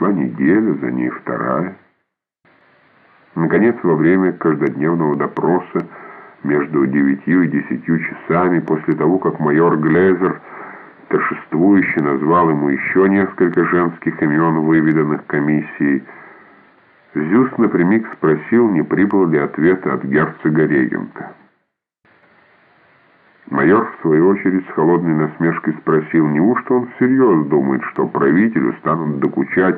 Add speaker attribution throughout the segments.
Speaker 1: Прошла неделя, за ней вторая. Наконец, во время каждодневного допроса между девятью и десятью часами, после того, как майор Глезер торжествующе назвал ему еще несколько женских имен, выведанных комиссией, Зюс напрямик спросил, не прибыл ли ответ от герцога-регента. Майор, в свою очередь, с холодной насмешкой спросил, неужто он всерьез думает, что правителю станут докучать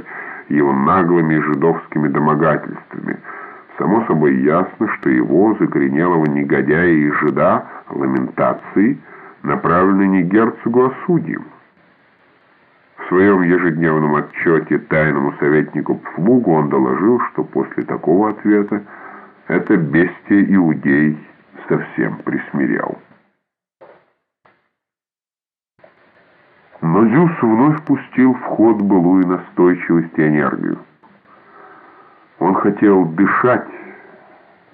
Speaker 1: его наглыми жидовскими домогательствами. Само собой ясно, что его, закоренелого негодяя и жида, ламентации направлены не герцогу, а судьям. В своем ежедневном отчете тайному советнику Пфлугу он доложил, что после такого ответа это бестия иудей совсем присмирял. Но Зюс вновь пустил в ход былую настойчивость и энергию. Он хотел дышать,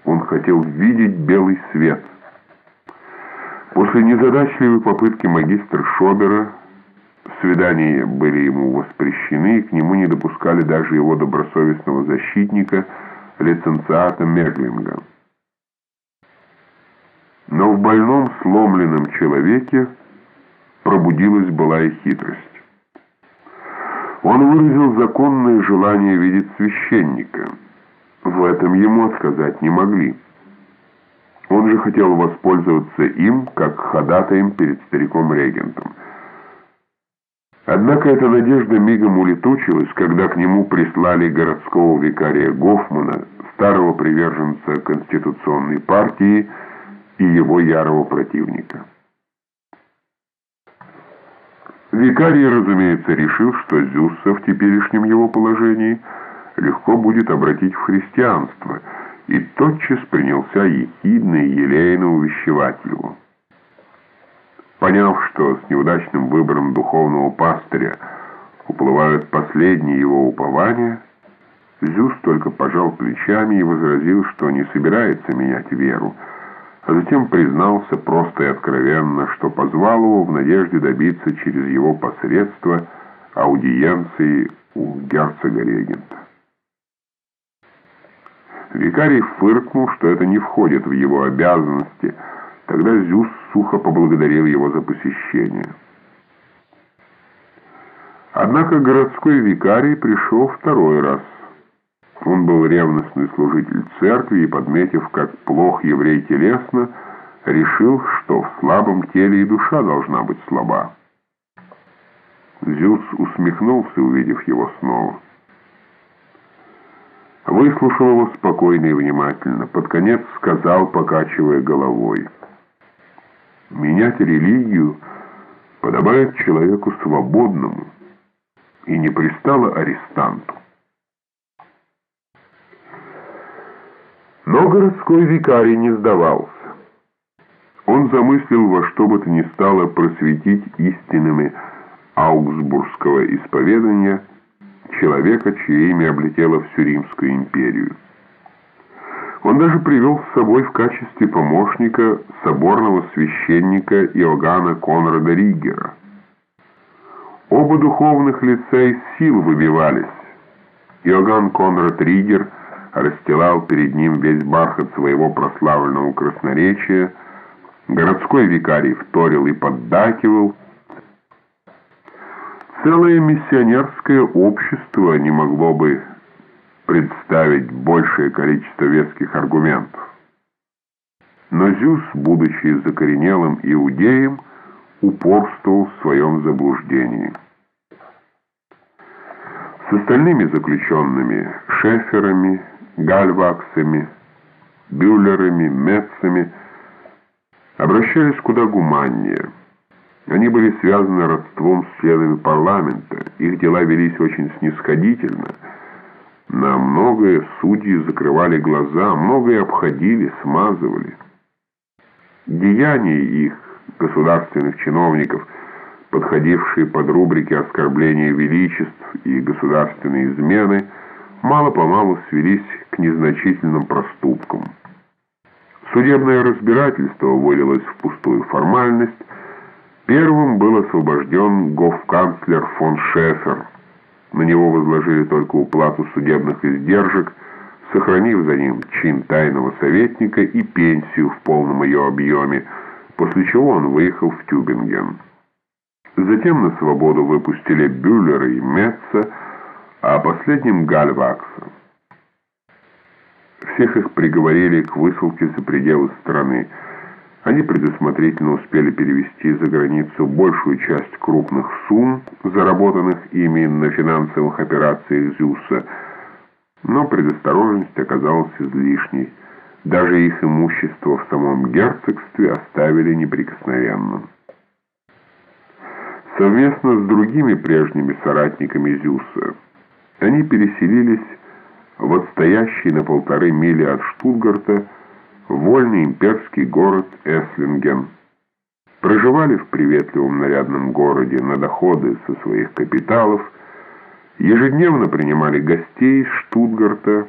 Speaker 1: он хотел видеть белый свет. После незадачливой попытки магистра Шобера свидания были ему воспрещены, и к нему не допускали даже его добросовестного защитника, лиценциата Меглинга. Но в больном сломленном человеке пробудилась былая хитрость. Он выразил законное желание видеть священника. В этом ему отказать не могли. Он же хотел воспользоваться им, как ходатаем перед стариком-регентом. Однако эта надежда мигом улетучилась, когда к нему прислали городского викария Гофмана, старого приверженца Конституционной партии и его ярого противника. Викарий, разумеется, решил, что Зюсса в теперешнем его положении легко будет обратить в христианство, и тотчас принялся ехидно и елейно увещевать его. Поняв, что с неудачным выбором духовного пастыря уплывают последние его упования, Зюс только пожал плечами и возразил, что не собирается менять веру, а затем признался просто и откровенно, что позвал его в надежде добиться через его посредство аудиенции у герцога-регента. Викарий фыркнул, что это не входит в его обязанности, тогда Зюс сухо поблагодарил его за посещение. Однако городской викарий пришел второй раз – он был ревностный служитель церкви и, подметив, как плох еврей телесно, решил, что в слабом теле и душа должна быть слаба. Зюс усмехнулся, увидев его снова. Выслушал его спокойно и внимательно. Под конец сказал, покачивая головой. «Менять религию подобает человеку свободному и не пристало арестанту. Но городской викарий не сдавался. Он замыслил во что бы то ни стало просветить истинами аугсбургского исповедания человека, чье имя облетело всю Римскую империю. Он даже привел с собой в качестве помощника соборного священника Иоганна Конрада Ригера. Оба духовных лица из сил выбивались. Иоганн Конрад Ригер – расстилал перед ним весь бархат своего прославленного красноречия, городской викарий вторил и поддакивал. Целое миссионерское общество не могло бы представить большее количество веских аргументов. Но Зюс, будучи закоренелым иудеем, упорствовал в своем заблуждении. С остальными заключенными, шеферами, гальваксами, бюллерами, метцами обращались куда гуманнее. Они были связаны родством с членами парламента, их дела велись очень снисходительно. На многое судьи закрывали глаза, многое обходили, смазывали. Деяния их, государственных чиновников, подходившие под рубрики оскорбления величеств и государственной измены – мало-помалу свелись к незначительным проступкам. Судебное разбирательство вылилось в пустую формальность. Первым был освобожден гофканцлер фон Шефер, На него возложили только уплату судебных издержек, сохранив за ним чин тайного советника и пенсию в полном ее объеме, после чего он выехал в Тюбинген. Затем на свободу выпустили Бюллера и Метца, а последним Гальвакса. Всех их приговорили к высылке за пределы страны. Они предусмотрительно успели перевести за границу большую часть крупных сумм, заработанных ими на финансовых операциях ЗЮСа, но предосторожность оказалась излишней. Даже их имущество в самом герцогстве оставили неприкосновенным. Совместно с другими прежними соратниками Зюса они переселились в отстоящий на полторы мили от Штутгарта вольный имперский город Эслинген. Проживали в приветливом нарядном городе на доходы со своих капиталов, ежедневно принимали гостей из Штутгарта,